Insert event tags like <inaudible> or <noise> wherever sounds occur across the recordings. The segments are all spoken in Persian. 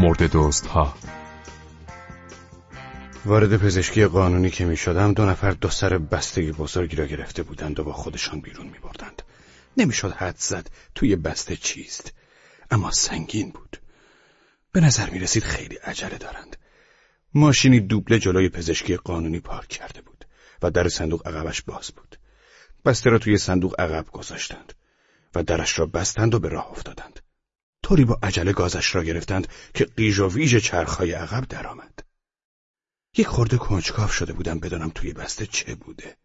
مرد دوست ها وارد پزشکی قانونی که می شدم دو نفر دو سر بستگی بزرگی را گرفته بودند و با خودشان بیرون می بردند. نمی‌شد حد زد توی بسته چیست اما سنگین بود. به نظر می رسید خیلی عجله دارند. ماشینی دوبله جلوی پزشکی قانونی پارک کرده بود و در صندوق عقبش باز بود. بسته را توی صندوق عقب گذاشتند و درش را بستند و به راه افتادند. طوری با عجله گازش را گرفتند که قیژ و ویژ چرخهای عقب درآمد. یک خورده کنجکاو شده بودم بدانم توی بسته چه بوده.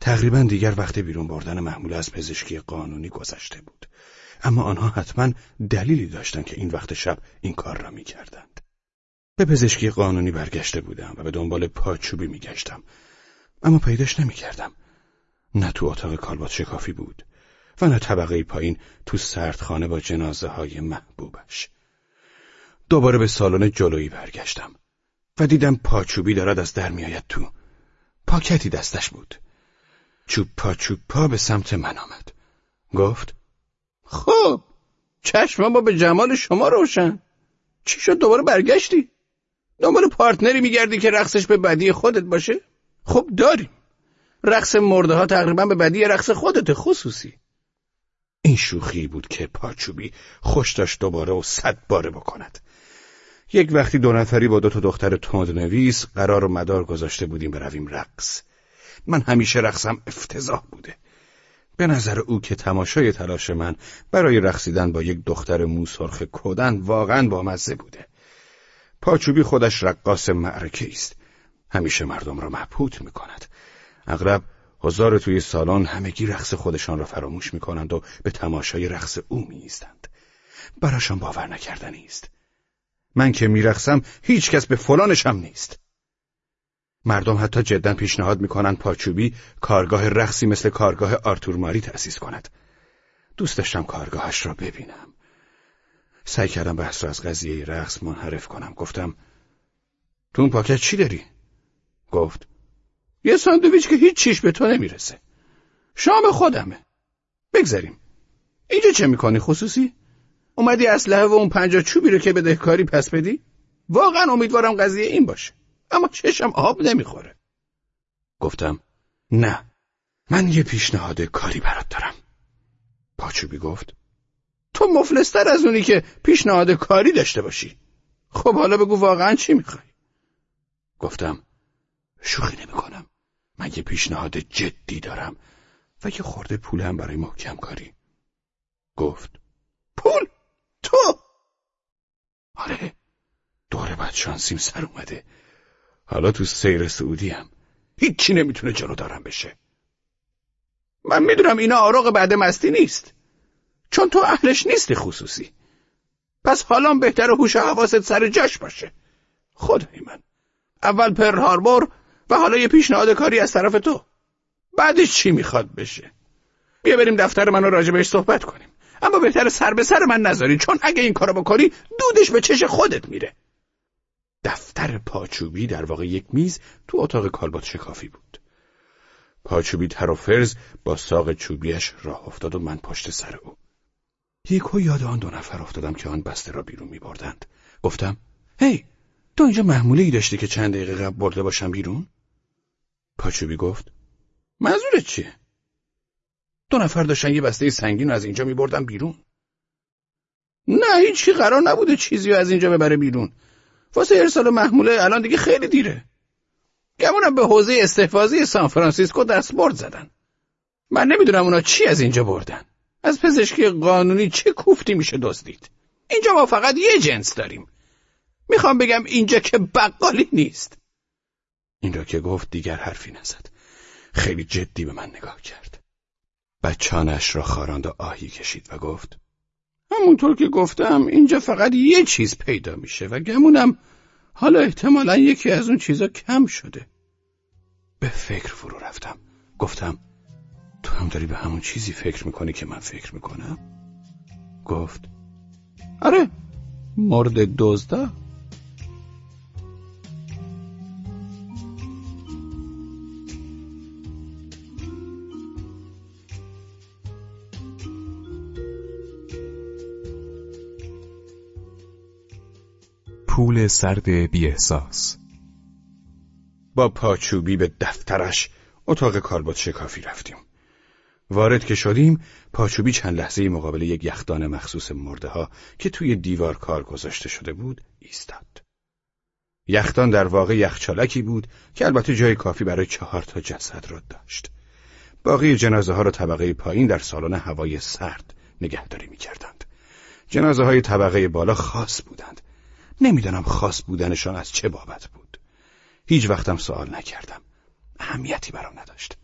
تقریبا دیگر وقت بیرون بردن محموله از پزشکی قانونی گذشته بود. اما آنها حتما دلیلی داشتند که این وقت شب این کار را می‌کردند. به پزشکی قانونی برگشته بودم و به دنبال پاچوبی میگشتم. اما پیداش نمی‌کردم. نه تو اتاق کالبات شکافی بود. و نه طبقه پایین تو سردخانه با جنازه های محبوبش. دوباره به سالن جلویی برگشتم و دیدم پاچوبی دارد از در میآید تو. پاکتی دستش بود. چوب پا چوب پا به سمت من آمد. گفت خب چشم ما به جمال شما روشن. چی شد دوباره برگشتی؟ دنبال پارتنری میگردی که رقصش به بدی خودت باشه؟ خب داریم. رقص مرده ها تقریبا به بدی رقص خودت خصوصی. این شوخی بود که پاچوبی خوش داشت دوباره و صد باره بکند. یک وقتی دو نفری با دو تا دختر تندنویس قرار و مدار گذاشته بودیم برویم رقص. من همیشه رقصم افتضاح بوده. به نظر او که تماشای تلاش من برای رقصیدن با یک دختر موسرخ کودن واقعا بامزه بوده. پاچوبی خودش رقاص معرکه است. همیشه مردم را مبهوت می کند اغلب هزار توی سالن همگی رقص خودشان را فراموش می کنند و به تماشای رقص او می ایستند. براشان باور نکردنی است. من که میرقصم هیچ کس به فلانشم نیست. مردم حتی جدا پیشنهاد می‌کنند پاچوبی کارگاه رقصی مثل کارگاه آرتور ماری تأسیس کند. دوست داشتم کارگاهش را ببینم. سعی کردم بحث را از قضیه رقص منحرف کنم. گفتم تو اون پاکت چی داری؟ گفت یه ساندویچ که هیچ چیش به تو نمی‌رسه. شام خودمه. بگذاریم. اینجا چه می‌کنی خصوصی؟ اومدی اسلحه و اون پنجا چوبی رو که به دهکاری پس بدی؟ واقعا امیدوارم قضیه این باشه. اما چشم آب نمی‌خوره. گفتم نه من یه پیشنهاد کاری برات دارم. پاچوبی گفت تو مفلستر از اونی که پیشنهاد کاری داشته باشی. خب حالا بگو واقعا چی می‌خوای؟ گفتم شوخی نمی‌کنم. من یه پیشنهاد جدی دارم. و یه خورده پولم برای محکم کاری گفت پول؟ تو؟ آره. دوره بعد شانسیم سر اومده. حالا تو سیر سعودی هم. هیچی نمی‌تونه جلو دارم بشه. من می‌دونم اینا آراغ بعد مستی نیست. چون تو اهلش نیستی خصوصی. پس حالا بهتر هوش حواست سر جاش باشه. خدای من. اول پر هاربور و حالا یه پیشنهاد کاری از طرف تو. بعدش چی می‌خواد بشه؟ بیا بریم دفتر منو راجع بهش صحبت کنیم. اما بهتر سر به سر من نذاری چون اگه این کارو بکنی دودش به چش خودت میره. دفتر پاچوبی در واقع یک میز تو اتاق کالبات شکافی بود. پاچوبی تر و فرز با ساق چوبیش راه افتاد و من پشت سر او. یکو یاد آن دو نفر افتادم که آن بسته را بیرون می بردند. گفتم هی تو اینجا محموله ای داشتی که چند دقیقه قبل برده باشم بیرون؟ پاچوبی گفت منظورت چیه؟ دو نفر داشتن یه بسته سنگین از اینجا می بردن بیرون. نه هیچی قرار نبوده چیزی از اینجا ببره بیرون. واسه ارسال محموله الان دیگه خیلی دیره. گمونم به حوزه استحفاظی سان فرانسیسکو دستبرد زدن. من نمی‌دونم اونا چی از اینجا بردن. از پزشکی قانونی چه کوفتی میشه دزدید؟ اینجا ما فقط یه جنس داریم. می‌خوام بگم اینجا که بقالی نیست. این را که گفت دیگر حرفی نزد. خیلی جدی به من نگاه کرد. بچانش را خاراند و آهی کشید و گفت همونطور که گفتم اینجا فقط یه چیز پیدا میشه و گمونم حالا احتمالا یکی از اون چیزا کم شده. به فکر فرو رفتم. گفتم تو هم داری به همون چیزی فکر می‌کنی که من فکر می‌کنم؟ گفت آره مرد دزده. پول سرد بی احساس با پاچوبی به دفترش اتاق کارباد شکافی رفتیم وارد که شدیم پاچوبی چند لحظه مقابل یک یخدان مخصوص مرده ها که توی دیوار کار گذاشته شده بود ایستاد یخدان در واقع یخچالکی بود که البته جای کافی برای چهار تا جسد را داشت باقی جنازه ها را طبقه پایین در سالن هوای سرد نگهداری می کردند. جنازه های طبقه بالا خاص بودند. نمی‌دانم خاص بودنشان از چه بابت بود. هیچ وقتم سوال نکردم. اهمیتی برام نداشت.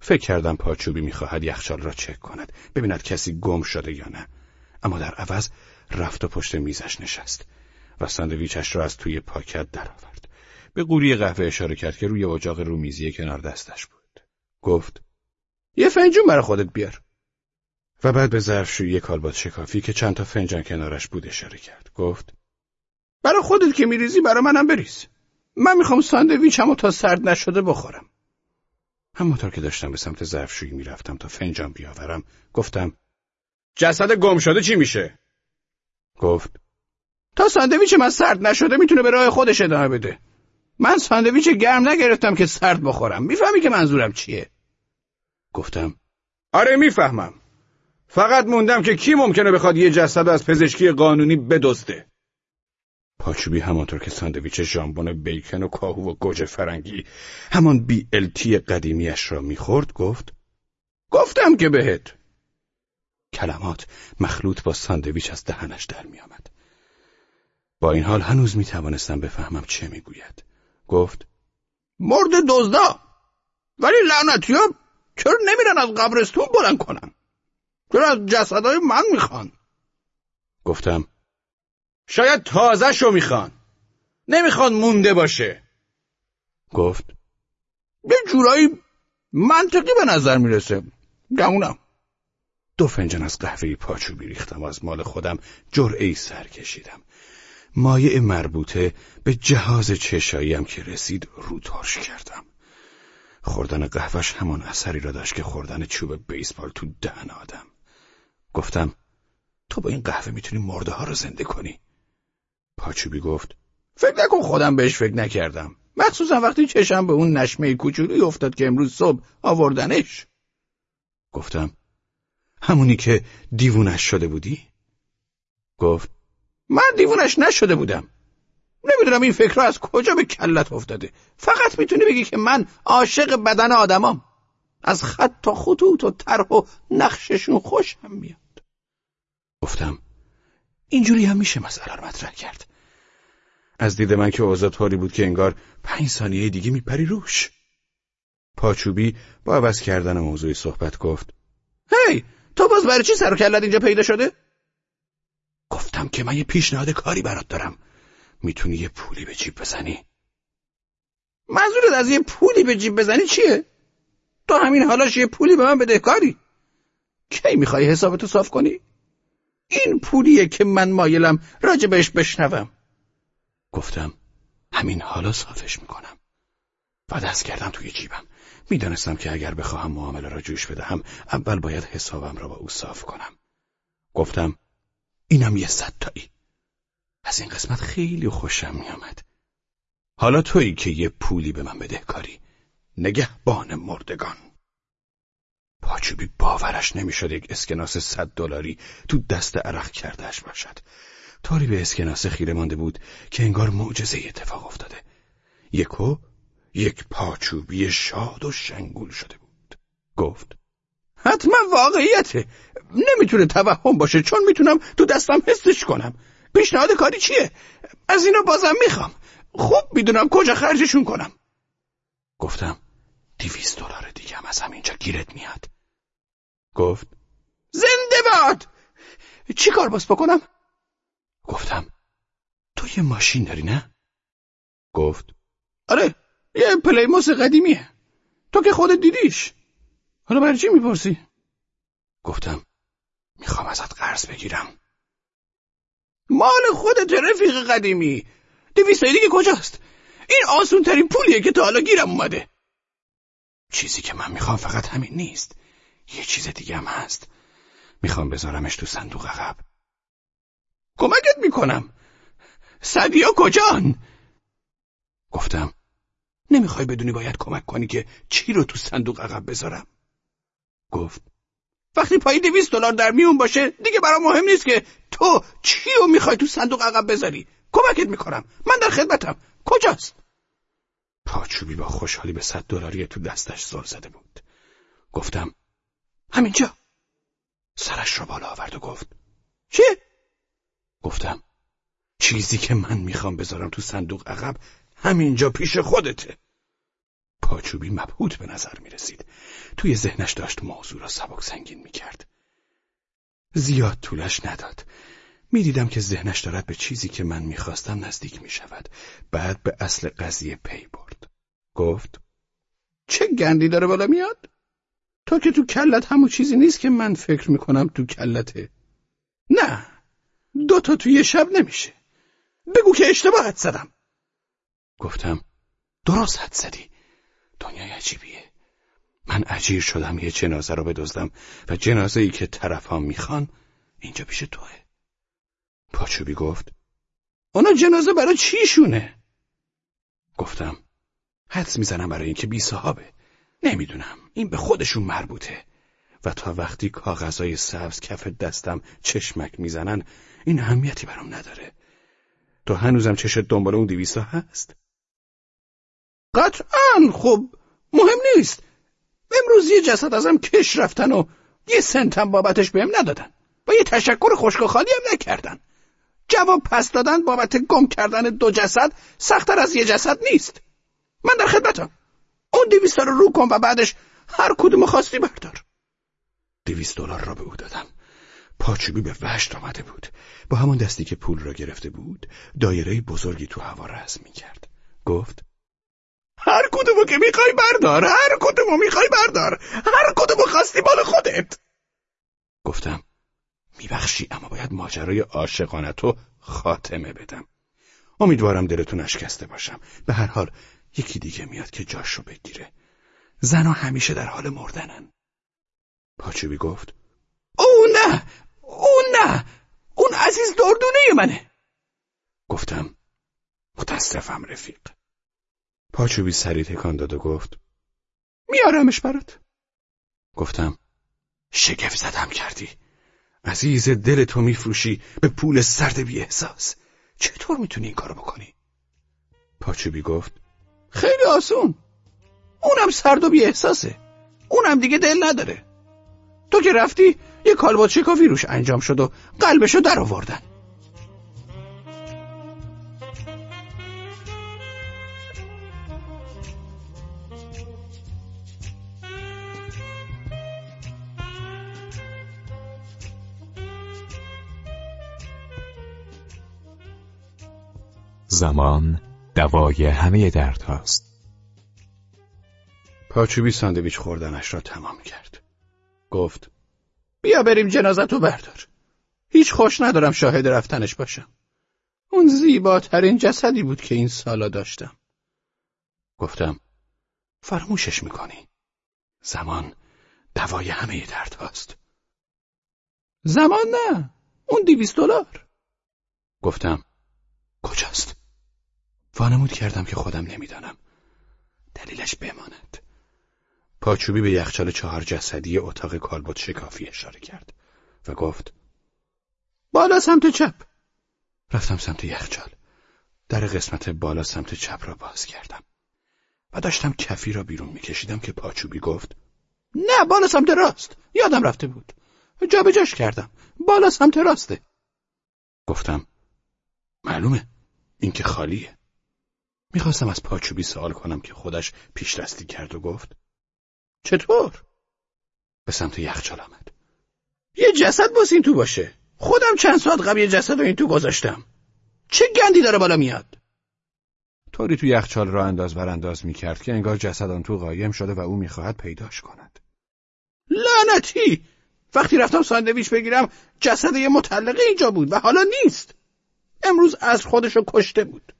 فکر کردم پاچوبی می‌خواهد یخچال را چک کند ببیند کسی گم شده یا نه اما در عوض رفت و پشت میزش نشست و ساندویچش را از توی پاکت درآورد به قوری قهوه اشاره کرد که روی اجاق رومیزی کنار دستش بود گفت یه فنجون برای خودت بیار و بعد به ظرفشویی کالباد شکافی که چند تا فنجان کنارش بود اشاره کرد گفت برای خودت که میریزی برای منم بریز. من می‌خوام ساندویچمو تا سرد نشده بخورم. همونطور که داشتم به سمت ظرفشویی می‌رفتم تا فنجان بیاورم گفتم جسد گم شده چی میشه؟ گفت تا ساندویچ من سرد نشده می‌تونه به راه خودش ادامه بده. من ساندویچ گرم نگرفتم که سرد بخورم. می‌فهمی که منظورم چیه؟ گفتم آره می‌فهمم. فقط موندم که کی ممکنه بخواد یه جسد از پزشکی قانونی بدزده. پاچوبی همانطور که ساندویچ ژامبون بیکن و کاهو و گوجه فرنگی همان بی التی قدیمیش را می‌خورد گفت گفتم که بهت. کلمات مخلوط با ساندویچ از دهنش در میآمد. با این حال هنوز می توانستم بفهمم چه می‌گوید. گفت مرد دزدا ولی لعنتی ها چرا نمیرن از قبرستون بلند کنن؟ چرا از جسدهای من می‌خوان؟ گفتم شاید تازه شو می‌خوان. نمی‌خوان مونده باشه. گفت یه جورایی منطقی به نظر می‌رسه. گمونم. دو فنجان از قهوه پاچوبی ریختم و از مال خودم جرعه سر کشیدم. مایع مربوطه به جهاز چشاییم که رسید رو ترش کردم. خوردن قهوهش همان اثری را داشت که خوردن چوب بیسبال تو دهن آدم. گفتم تو با این قهوه می‌تونی مرده ها رو زنده کنی؟ پاچوبی گفت فکر نکن خودم بهش فکر نکردم. مخصوصا وقتی چشم به اون نشمه کوچولوی افتاد که امروز صبح آوردنش. گفتم همونی که دیوونش شده بودی؟ گفت من دیوونش نشده بودم. نمی‌دونم این فکر از کجا به کلت افتاده. فقط می‌تونی بگی که من عاشق بدن آدمام. از خط و خطوط و طرح و نقششون خوشم میاد. گفتم اینجوری هم میشه مسئله رو مطرح کرد از دید من که طوری بود که انگار پنج ثانیه دیگه میپری روش پاچوبی با عوض کردن موضوع صحبت گفت هی تو باز برای چی سر کلت اینجا پیدا شده؟ گفتم که من یه پیشنهاد کاری برات دارم می‌تونی یه پولی به جیب بزنی منظورت از یه پولی به جیب بزنی چیه؟ تو همین حالاش یه پولی به من بده کاری کی می‌خوای حسابتو صاف کنی؟ این پولیه که من مایلم راجبش بشنوم. گفتم همین حالا صافش می‌کنم. و دست کردم توی جیبم. می‌دانستم که اگر بخواهم معامله را جوش بدهم اول باید حسابم را با او صاف کنم. گفتم اینم یه ستایی از این قسمت خیلی خوشم میآمد. حالا تویی که یه پولی به من بده کاری. نگهبان مردگان. پاچوبی باورش نمی‌شد یک اسکناس صد دلاری تو دست عرق کردهش باشد. طوری به اسکناس خیره مانده بود که انگار معجزه اتفاق افتاده. یکو یک پاچوبی شاد و شنگول شده بود. گفت حتما واقعیته. نمی‌تونه توهم باشه چون می‌تونم تو دستم حسش کنم. پیشنهاد کاری چیه؟ از اینا بازم می‌خوام. خوب می‌دونم کجا خرجشون کنم. گفتم دیویست دلار دیگه هم از همینجا گیرت میاد. گفت. زنده باد! چی کار باز بکنم؟ گفتم تو یه ماشین داری نه؟ گفت. آره یه پلیموس قدیمیه. تو که خودت دیدیش. حالا برای چی می‌پرسی؟ گفتم می‌خوام ازت قرض بگیرم. مال خودت رفیق قدیمی. دویستایی دیگه کجاست؟ این آسون ترین پولیه که تا حالا گیرم اومده. چیزی که من می‌خوام فقط همین نیست. یه چیز دیگه هم هست. می‌خوام بذارمش تو صندوق عقب. کمکت می‌کنم. سدیا کجان؟ گفتم نمی‌خوای بدونی باید کمک کنی که چی رو تو صندوق عقب بذارم. گفت وقتی پای دویست دلار در میون باشه دیگه برام مهم نیست که تو چی رو می‌خوای تو صندوق عقب بذاری. کمکت می‌کنم. من در خدمتم. کجاست؟ پاچوبی با خوشحالی به صد دلاری تو دستش زل زده بود. گفتم همینجا سرش را بالا آورد و گفت چی؟ گفتم چیزی که من می‌خوام بذارم تو صندوق عقب همینجا پیش خودته پاچوبی مبهوت به نظر می رسید. توی ذهنش داشت موضوع را سبک سنگین می کرد. زیاد طولش نداد. می‌دیدم که ذهنش دارد به چیزی که من می‌خواستم نزدیک می شود. بعد به اصل قضیه پی برد. گفت چه گندی داره بالا میاد؟ تو که تو کلت همون چیزی نیست که من فکر می‌کنم تو کلته. نه دوتا توی شب نمیشه. بگو که اشتباه حد زدم. گفتم درست حد زدی. دنیای عجیبیه. من عجیر شدم یه جنازه رو بدزدم و جنازه ای که طرفام می‌خوان اینجا پیش توه. پاچوبی گفت اونا جنازه برای چیشونه؟ گفتم حدس می‌زنم برای اینکه بی صحابه. نمی‌دونم این به خودشون مربوطه. و تا وقتی کاغذای سبز کف دستم چشمک می‌زنن این اهمیتی برام نداره. تو هنوزم چشت دنبال اون دیویستا هست؟ قطعا خب مهم نیست. امروز یه جسد ازم کش رفتن و یه سنتم بابتش بهم ندادن. با یه تشکر خشک خالی هم نکردن. جواب پس دادن بابت گم کردن دو جسد سختتر از یه جسد نیست. من در خدمتم. اون دویست رو رو کن و بعدش هر کدوم خواستی بردار. دویست دلار را به او دادم. پاچوبی به وشت آمده بود. با همان دستی که پول را گرفته بود دایره بزرگی تو هوا رزم می کرد گفت هر کدومو که می‌خوای بردار هر کدومو می‌خوای بردار. هر کدومو خواستی مال خودت. گفتم میبخشی اما باید ماجرای عاشقانه تو خاتمه بدم. امیدوارم دلتون اشکسته باشم. به هر حال یکی دیگه میاد که جاشو بگیره. زنها همیشه در حال مردنن. پاچوبی گفت او نه او نه اون عزیز دردونه منه. گفتم متاسفم رفیق. پاچوبی سری تکان داد و گفت میارمش برات. گفتم شگفت زدم کردی. عزیز دل تو میفروشی به پول سرد بی احساس. چطور می‌تونی این کارو بکنی؟ پاچوبی گفت خیلی آسون. اونم سرد و بی احساسه اونم دیگه دل نداره. تو که رفتی یه کالبات شکافی روش انجام شد و قلبشو در آوردن زمان دوای همه درد هاست. پاچوبی ساندویچ خوردنش را تمام کرد. گفت بیا بریم جنازتو بردار. هیچ خوش ندارم شاهد رفتنش باشم. اون زیباترین جسدی بود که این سالا داشتم. گفتم فراموشش می‌کنی. زمان دوای همه درد هاست. زمان نه. اون دیویست دلار. گفتم کجاست؟ وانمود کردم که خودم نمی‌دانم. دلیلش بماند. پاچوبی به یخچال چهار جسدی اتاق کالبوت شکافی اشاره کرد و گفت بالا سمت چپ. رفتم سمت یخچال. در قسمت بالا سمت چپ را باز کردم. و داشتم کفی را بیرون میکشیدم که پاچوبی گفت نه بالا سمت راست. یادم رفته بود. جابجاش کردم. بالا سمت راسته. گفتم معلومه این که خالیه. می‌خواستم از پاچوبی سوال کنم که خودش پیشرستی کرد و گفت چطور؟ به سمت یخچال آمد. یه جسد باز این تو باشه. خودم چند ساعت قبل یه جسد رو این تو گذاشتم. چه گندی داره بالا میاد؟ طوری تو یخچال را انداز برانداز می‌کرد که انگار جسد آن تو قایم شده و او می‌خواهد پیداش کند. لعنتی! وقتی رفتم ساندویچ بگیرم جسد یه مطلقه اینجا بود و حالا نیست. امروز از خودشو کشته بود.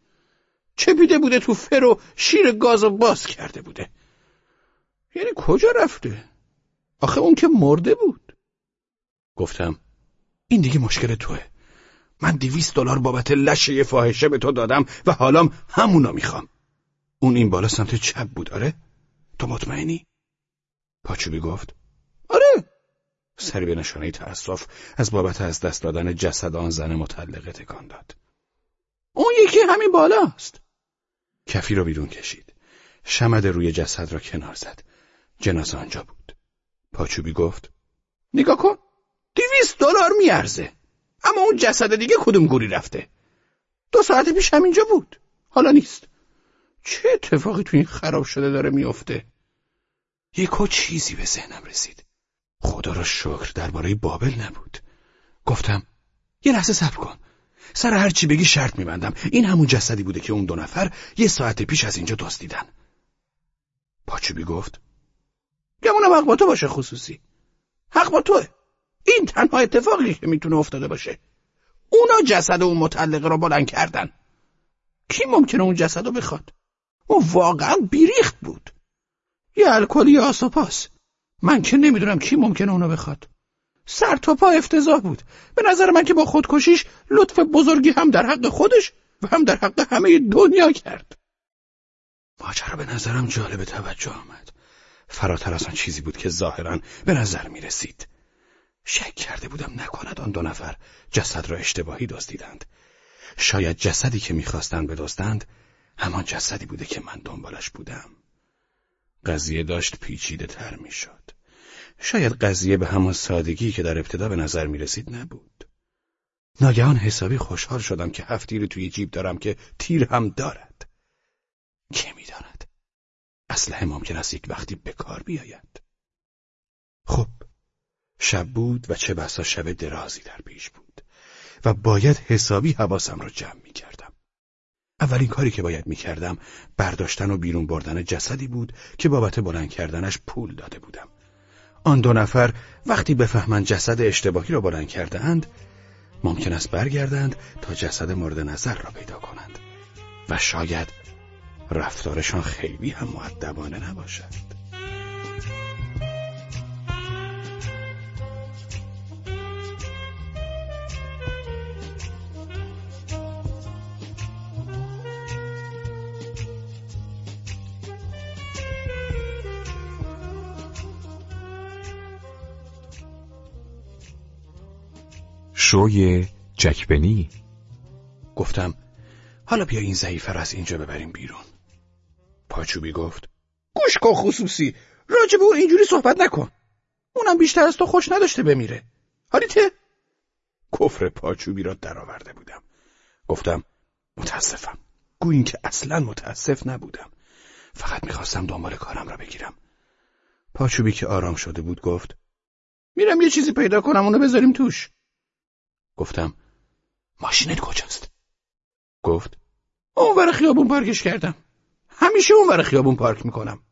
چپیده بوده تو فر و شیر گاز باز کرده بوده. یعنی کجا رفته؟ آخه اون که مرده بود. گفتم این دیگه مشکل توه. من دیویست دلار بابت لشه فاحشه به تو دادم و حالام همونو می‌خوام اون این بالا سمت چپ بود آره؟ تو مطمئنی؟ پاچوبی گفت آره سری به نشانه تأسف از بابت از دست دادن جسد آن زن مطلقه تکان داد اون یکی همین بالاست کفی را بیرون کشید شمد روی جسد را کنار زد جنازه آنجا بود. پاچوبی گفت نگاه کن دیویست دلار میارزه. اما اون جسد دیگه کدوم گوری رفته؟ دو ساعت پیش همینجا بود. حالا نیست. چه اتفاقی تو این خراب شده داره میافته یکو چیزی به ذهنم رسید. خدا را شکر درباره بابل نبود. گفتم یه لحظه صبر کن. سر هر چی بگی شرط میبندم. این همون جسدی بوده که اون دو نفر یه ساعت پیش از اینجا دزدیدن. پاچوبی گفت گمونم حق با تو باشه خصوصی. حق با توه. این تنها اتفاقی که می‌تونه افتاده باشه. اونا جسد اون مطلقه رو بلند کردن. کی ممکنه اون جسد رو بخواد؟ اون واقعا بیریخت بود. یه الکلی آسوپاس. من که نمی‌دونم کی ممکنه اونو بخواد. سر تا پا افتضاح بود. به نظر من که با خودکشیش لطف بزرگی هم در حق خودش و هم در حق همه دنیا کرد. ماجرا به نظرم جالب توجه آمد. فراتر از آن چیزی بود که ظاهرا به نظر می رسید شک کرده بودم نکند آن دو نفر جسد را اشتباهی دزدیدند. شاید جسدی که می‌خواستند بدزدند همان جسدی بوده که من دنبالش بودم. قضیه داشت پیچیده تر می‌شد. شاید قضیه به همان سادگی که در ابتدا به نظر می رسید نبود. ناگهان حسابی خوشحال شدم که هفت تیر توی جیب دارم که تیر هم دارد. که می‌داند؟ اسلحه ممکن است یک وقتی به کار بیاید خب شب بود و چه بسا شب درازی در پیش بود و باید حسابی حواسم را جمع می کردم. اولین کاری که باید می کردم برداشتن و بیرون بردن جسدی بود که بابت بلند کردنش پول داده بودم. آن دو نفر وقتی بفهمند جسد اشتباهی را بلند کرده اند ممکن است برگردند تا جسد مورد نظر را پیدا کنند و شاید رفتارشان خیلی هم معدبانه نباشد. شوی جکبنی گفتم حالا بیا این ضعیفه از اینجا ببریم بیرون پاچوبی گفت. گوش کن خصوصی راجب او اینجوری صحبت نکن. اونم بیشتر از تو خوش نداشته بمیره. ته؟ کفر پاچوبی را درآورده بودم. گفتم متاسفم. گویین که اصلا متاسف نبودم. فقط می‌خواستم دنبال کارم را بگیرم. پاچوبی که آرام شده بود گفت میرم یه چیزی پیدا کنم اونو بذاریم توش. گفتم ماشینت کجاست؟ گفت اونور خیابون پارکش کردم. همیشه اونور خیابون پارک می‌کنم.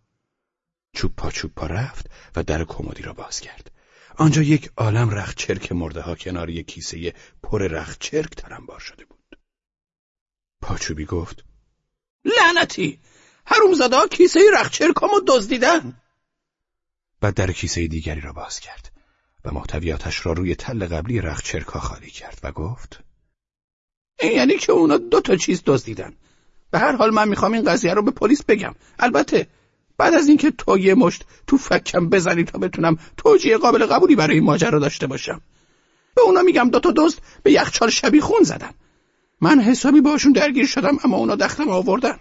چوب پا چوب پا رفت و در کمدی را باز کرد. آنجا یک عالم رخت چرک مرده ها کنار یک کیسه پر رخت چرک ترنبار شده بود. پاچوبی گفت لعنتی! حرومزاده ها کیسه رخت چرکامو دزدیدن. بعد در کیسه دیگری را باز کرد و محتویاتش را روی تل قبلی رخت چرکا خالی کرد و گفت این یعنی که اونا دو تا چیز دزدیدن. به هر حال من می‌خوام این قضیه رو به پلیس بگم. البته بعد از اینکه تو یه مشت تو فکم بزنی تا بتونم توجیه قابل قبولی برای این ماجرا داشته باشم. به اونا میگم دو تا دزد به یخچال شبی خون زدن. من حسابی باشون درگیر شدم اما اونا دختم آوردن.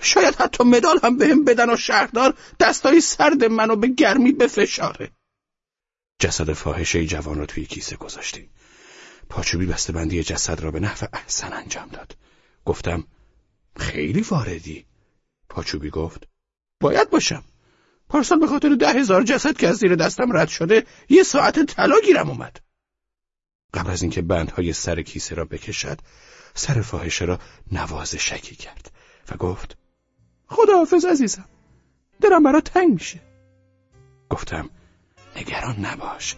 شاید حتی مدال هم بهم بدن و شهردار دستای سرد منو به گرمی بفشاره. جسد فاحشه جوان را توی کیسه گذاشتیم. پاچوبی بندی جسد را به نحو احسن انجام داد. گفتم خیلی واردی. پاچوبی گفت باید باشم. پارسال به خاطر ده هزار جسد که از زیر دستم رد شده یه ساعت طلا گیرم اومد. قبل از اینکه بندهای سر کیسه را بکشد سر فاحشه را نوازشکی کرد و گفت خداحافظ عزیزم دلم برا تنگ میشه. گفتم نگران نباش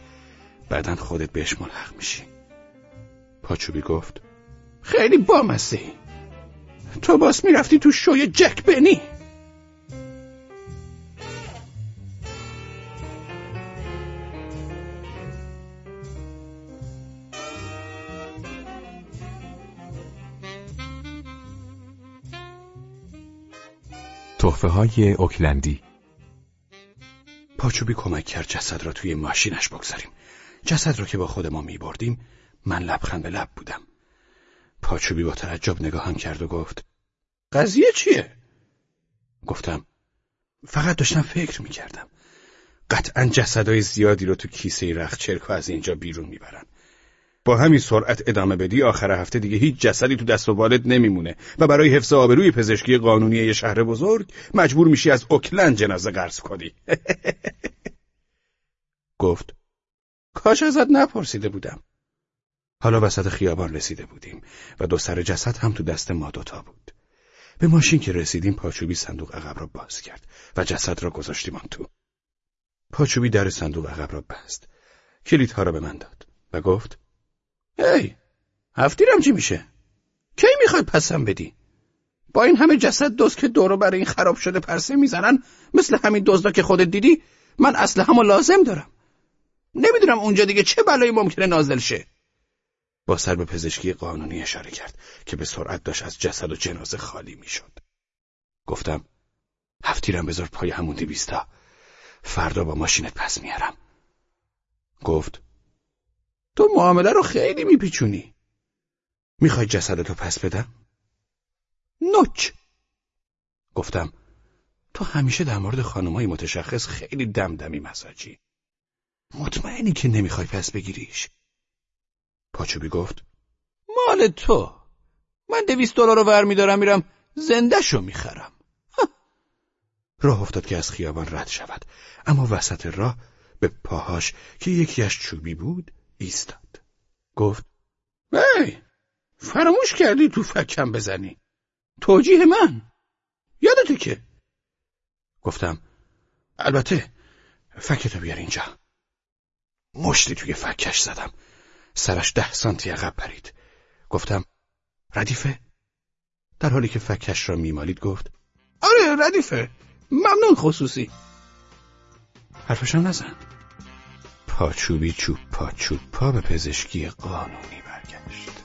بعدا خودت بهش ملحق میشی. پاچوبی گفت خیلی بامزه تو باس می‌رفتی تو شوی جک بنی. تحفه های اوکلندی. پاچوبی کمک کرد جسد را توی ماشینش بگذاریم. جسد را که با خود ما می بردیم من لبخند به لب بودم. پاچوبی با تعجب نگاهم کرد و گفت قضیه چیه؟ گفتم فقط داشتم فکر می کردم قطعا جسدهای زیادی رو تو کیسه رخ چرک از اینجا بیرون می‌برن. با همین سرعت ادامه بدی آخر هفته دیگه هیچ جسدی تو دست و بالت نمیمونه و برای حفظ آبروی پزشکی قانونی یه شهر بزرگ مجبور میشی از اوکلند جنازه قرض کنی. <laughs> گفت کاش ازت نپرسیده بودم. حالا وسط خیابان رسیده بودیم و دو سر جسد هم تو دست ما دوتا بود. به ماشین که رسیدیم پاچوبی صندوق عقب را باز کرد و جسد را گذاشتیم آن تو. پاچوبی در صندوق عقب را بست. کلیدها را به من داد و گفت هی هفتیرم چی میشه؟ کی می‌خوای پسم بدی؟ با این همه جسد دوست که دورو برای این خراب شده پرسه می‌زنن مثل همین دزدا که خودت دیدی من اصل همو لازم دارم. نمی‌دونم اونجا دیگه چه بلایی ممکنه نازل شه. با سر به پزشکی قانونی اشاره کرد که به سرعت داشت از جسد و جنازه خالی می‌شد. گفتم هفتیرم بذار پای همون دیویستا فردا با ماشینت پس میارم. گفت تو معامله رو خیلی میپیچونی. می‌خوای جسدتو پس بدم؟ نوچ! گفتم تو همیشه در مورد خانمای متشخص خیلی دمدمی مزاجی. مطمئنی که نمی‌خوای پس بگیریش. پاچوبی گفت مال تو. من دویست دلار رو ور میدارم میرم زندهشو می‌خرم. راه افتاد که از خیابان رد شود. اما وسط راه به پاهاش که یکیش چوبی بود ایستاد. گفت ای فراموش کردی تو فکم بزنی. توجیه من. یادته که؟ گفتم البته فکتو بیار اینجا. مشتی توی فکش زدم. سرش ده سانتی عقب پرید. گفتم ردیفه؟ در حالی که فکش را میمالید گفت آره ردیفه ممنون خصوصی. حرفشان نزن. پاچوبی چوب پا چوب پا به پزشکی قانونی برگشت.